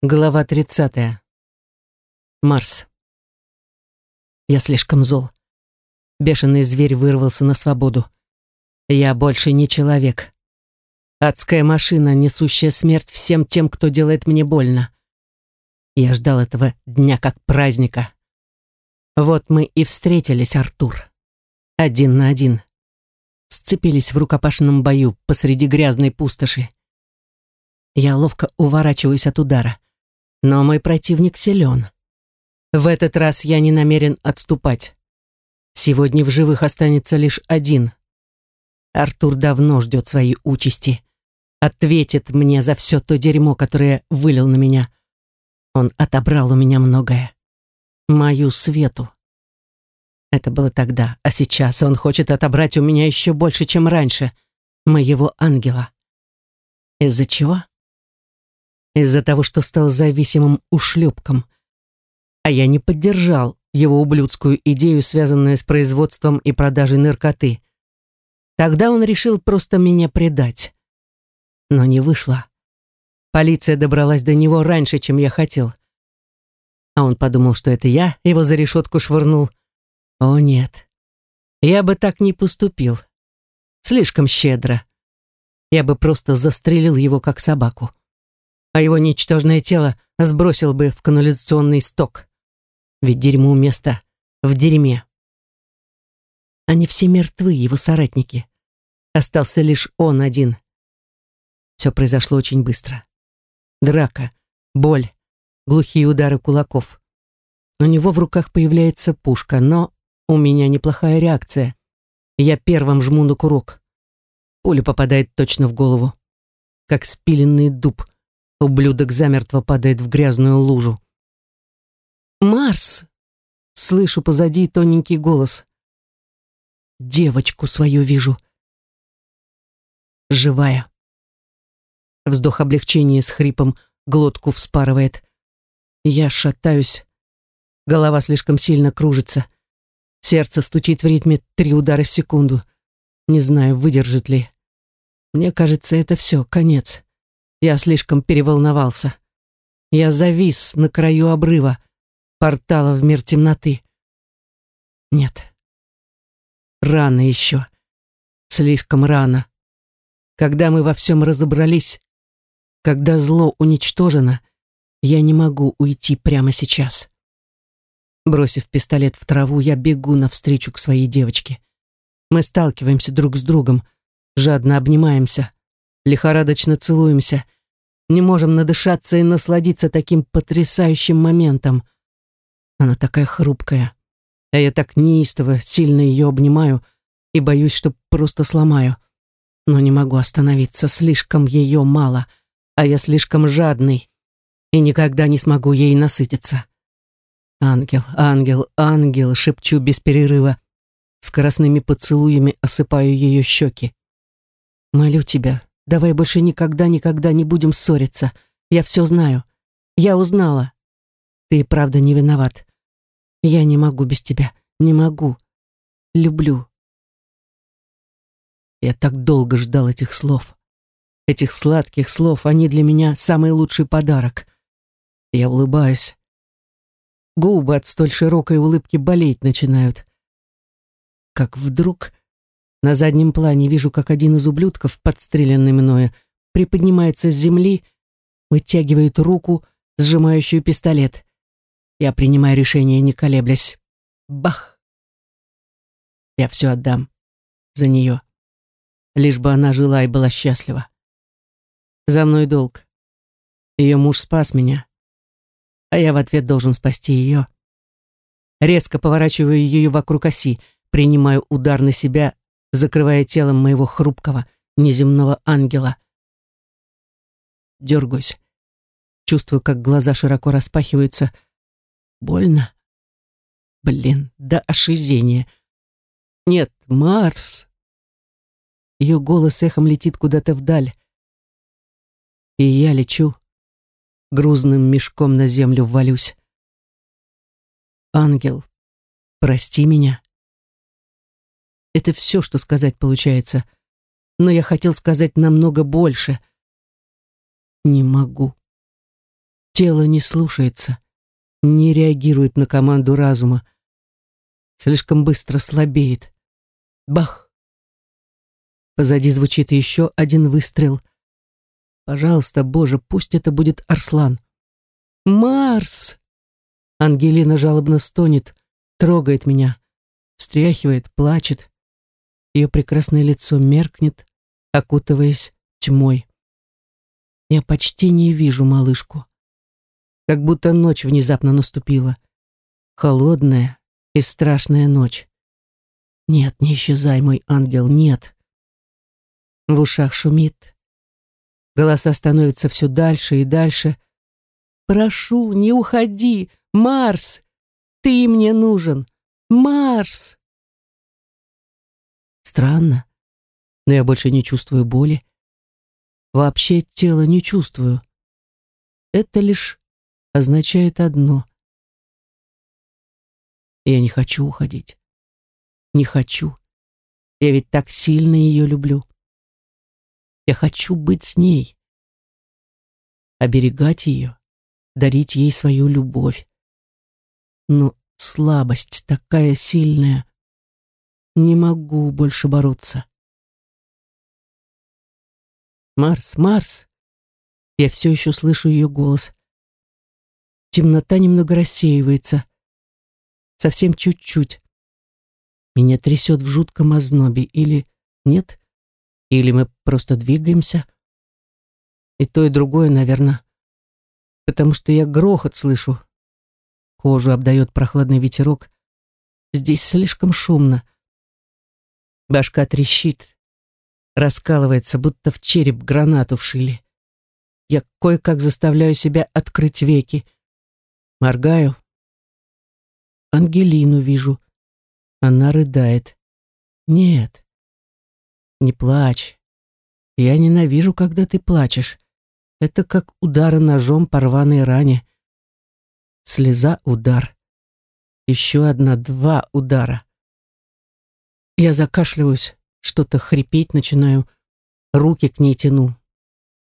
Глава 30. Марс. Я слишком зол. Бешеный зверь вырвался на свободу. Я больше не человек. Адская машина, несущая смерть всем тем, кто делает мне больно. Я ждал этого дня как праздника. Вот мы и встретились, Артур. Один на один. Сцепились в рукопашном бою посреди грязной пустоши. Я ловко уворачиваюсь от удара. Но мой противник силен. В этот раз я не намерен отступать. Сегодня в живых останется лишь один. Артур давно ждет своей участи. Ответит мне за все то дерьмо, которое вылил на меня. Он отобрал у меня многое. Мою свету. Это было тогда, а сейчас он хочет отобрать у меня еще больше, чем раньше. Моего ангела. Из-за чего? Из-за того, что стал зависимым ушлепком. А я не поддержал его ублюдскую идею, связанную с производством и продажей наркоты. Тогда он решил просто меня предать. Но не вышло. Полиция добралась до него раньше, чем я хотел. А он подумал, что это я его за решетку швырнул. О, нет. Я бы так не поступил. Слишком щедро. Я бы просто застрелил его, как собаку а его ничтожное тело сбросил бы в канализационный сток. Ведь дерьмо место в дерьме. Они все мертвы, его соратники. Остался лишь он один. Все произошло очень быстро. Драка, боль, глухие удары кулаков. У него в руках появляется пушка, но у меня неплохая реакция. Я первым жму на курок. Пуля попадает точно в голову, как спиленный дуб — Ублюдок замертво падает в грязную лужу. «Марс!» — слышу позади тоненький голос. «Девочку свою вижу. Живая». Вздох облегчения с хрипом глотку вспарывает. Я шатаюсь. Голова слишком сильно кружится. Сердце стучит в ритме три удара в секунду. Не знаю, выдержит ли. Мне кажется, это все, конец. Я слишком переволновался. Я завис на краю обрыва, портала в мир темноты. Нет. Рано еще. Слишком рано. Когда мы во всем разобрались, когда зло уничтожено, я не могу уйти прямо сейчас. Бросив пистолет в траву, я бегу навстречу к своей девочке. Мы сталкиваемся друг с другом, жадно обнимаемся лихорадочно целуемся, не можем надышаться и насладиться таким потрясающим моментом. Она такая хрупкая, а я так неистово, сильно ее обнимаю и боюсь, что просто сломаю. Но не могу остановиться, слишком ее мало, а я слишком жадный и никогда не смогу ей насытиться. Ангел, ангел, ангел, шепчу без перерыва, скоростными поцелуями осыпаю ее щеки. Молю тебя, Давай больше никогда-никогда не будем ссориться. Я все знаю. Я узнала. Ты правда не виноват. Я не могу без тебя. Не могу. Люблю. Я так долго ждал этих слов. Этих сладких слов. Они для меня самый лучший подарок. Я улыбаюсь. Губы от столь широкой улыбки болеть начинают. Как вдруг на заднем плане вижу, как один из ублюдков, подстреленный мною, приподнимается с земли, вытягивает руку, сжимающую пистолет. Я принимаю решение, не колеблясь. Бах! Я все отдам. За нее. Лишь бы она жила и была счастлива. За мной долг. Ее муж спас меня, а я в ответ должен спасти ее. Резко поворачиваю ее вокруг оси, принимаю удар на себя закрывая телом моего хрупкого, неземного ангела. Дергаюсь. Чувствую, как глаза широко распахиваются. Больно. Блин, да ошизение. Нет, Марс. Ее голос эхом летит куда-то вдаль. И я лечу. Грузным мешком на землю валюсь. Ангел, прости меня. Это все, что сказать получается. Но я хотел сказать намного больше. Не могу. Тело не слушается, не реагирует на команду разума. Слишком быстро слабеет. Бах! Позади звучит еще один выстрел. Пожалуйста, Боже, пусть это будет Арслан. «Марс!» Ангелина жалобно стонет, трогает меня, встряхивает, плачет. Ее прекрасное лицо меркнет, окутываясь тьмой. Я почти не вижу малышку. Как будто ночь внезапно наступила. Холодная и страшная ночь. Нет, не исчезай, мой ангел, нет. В ушах шумит. Голоса становятся все дальше и дальше. «Прошу, не уходи! Марс! Ты мне нужен! Марс!» Странно, но я больше не чувствую боли. Вообще тело не чувствую. Это лишь означает одно. Я не хочу уходить. Не хочу. Я ведь так сильно ее люблю. Я хочу быть с ней. Оберегать ее, дарить ей свою любовь. Но слабость такая сильная. Не могу больше бороться. Марс, Марс. Я все еще слышу ее голос. Темнота немного рассеивается. Совсем чуть-чуть. Меня трясет в жутком ознобе. Или нет? Или мы просто двигаемся? И то, и другое, наверное. Потому что я грохот слышу. Кожу обдает прохладный ветерок. Здесь слишком шумно. Башка трещит, раскалывается, будто в череп гранату вшили. Я кое-как заставляю себя открыть веки. Моргаю. Ангелину вижу. Она рыдает. Нет, не плачь. Я ненавижу, когда ты плачешь. Это как удары ножом по рваной ране. Слеза — удар. Еще одна, два удара. Я закашливаюсь, что-то хрипеть начинаю, руки к ней тяну.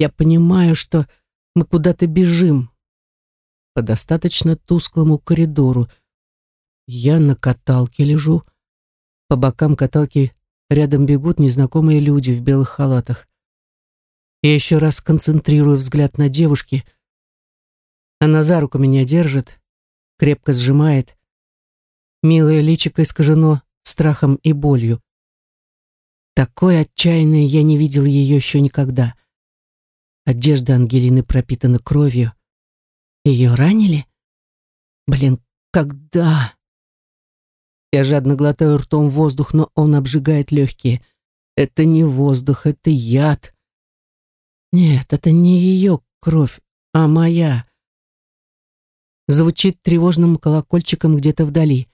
Я понимаю, что мы куда-то бежим. По достаточно тусклому коридору. Я на каталке лежу. По бокам каталки Рядом бегут незнакомые люди в белых халатах. Я еще раз концентрирую взгляд на девушке. Она за руку меня держит, крепко сжимает. Милое личико искажено страхом и болью. Такой отчаянной я не видел ее еще никогда. Одежда Ангелины пропитана кровью. Ее ранили? Блин, когда? Я жадно глотаю ртом воздух, но он обжигает легкие. Это не воздух, это яд. Нет, это не ее кровь, а моя. Звучит тревожным колокольчиком где-то вдали.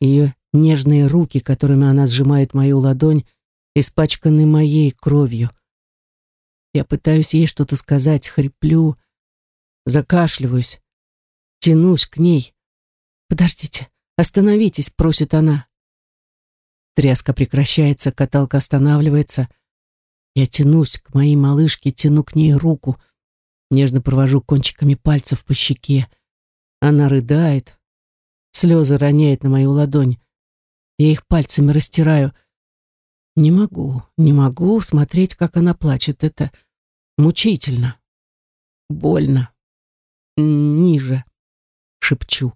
Ее нежные руки, которыми она сжимает мою ладонь, испачканы моей кровью. Я пытаюсь ей что-то сказать, хриплю, закашливаюсь, тянусь к ней. «Подождите, «Остановитесь», — просит она. Тряска прекращается, каталка останавливается. Я тянусь к моей малышке, тяну к ней руку, нежно провожу кончиками пальцев по щеке. Она рыдает, слезы роняет на мою ладонь. Я их пальцами растираю. Не могу, не могу смотреть, как она плачет. Это мучительно, больно. Ниже, шепчу.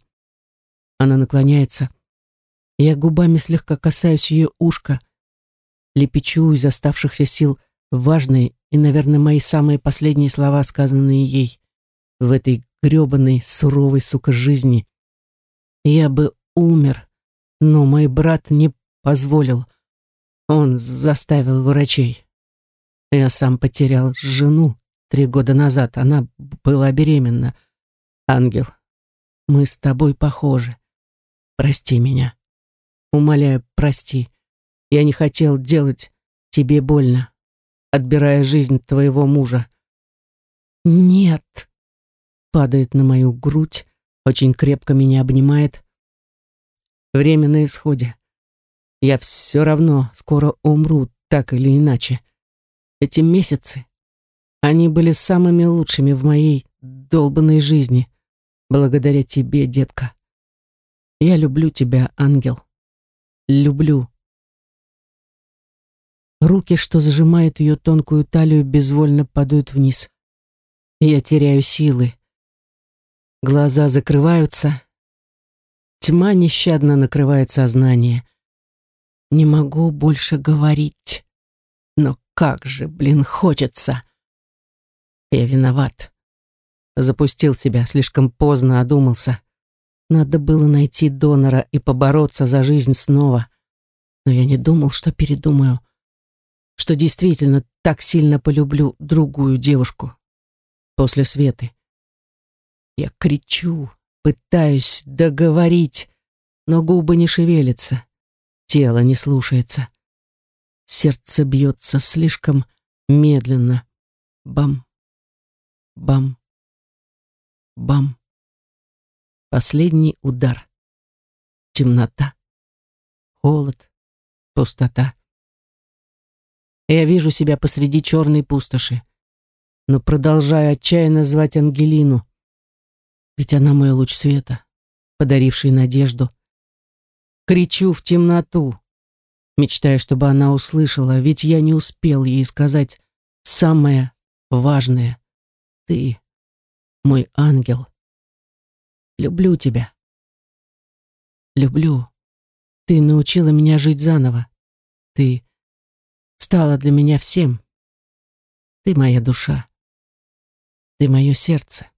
Она наклоняется. Я губами слегка касаюсь ее ушка, лепечу из оставшихся сил важные и, наверное, мои самые последние слова, сказанные ей в этой грёбаной, суровой, сука, жизни. Я бы умер, но мой брат не позволил. Он заставил врачей. Я сам потерял жену три года назад. Она была беременна. Ангел, мы с тобой похожи. Прости меня. Умоляю, прости. Я не хотел делать тебе больно, отбирая жизнь твоего мужа. Нет. Падает на мою грудь, очень крепко меня обнимает. Время на исходе. Я все равно скоро умру, так или иначе. Эти месяцы, они были самыми лучшими в моей долбанной жизни. Благодаря тебе, детка. Я люблю тебя, ангел. Люблю. Руки, что сжимают ее тонкую талию, безвольно падают вниз. Я теряю силы. Глаза закрываются. Тьма нещадно накрывает сознание. Не могу больше говорить. Но как же, блин, хочется. Я виноват. Запустил себя, слишком поздно одумался. Надо было найти донора и побороться за жизнь снова. Но я не думал, что передумаю. Что действительно так сильно полюблю другую девушку. После Светы. Я кричу, пытаюсь договорить, но губы не шевелятся. Тело не слушается. Сердце бьется слишком медленно. Бам, бам, бам. Последний удар. Темнота. Холод. Пустота. Я вижу себя посреди черной пустоши, но продолжаю отчаянно звать Ангелину. Ведь она мой луч света, подаривший надежду. Кричу в темноту, мечтая, чтобы она услышала, ведь я не успел ей сказать самое важное. Ты мой ангел. Люблю тебя. Люблю. Ты научила меня жить заново. Ты стала для меня всем. Ты моя душа. Ты мое сердце.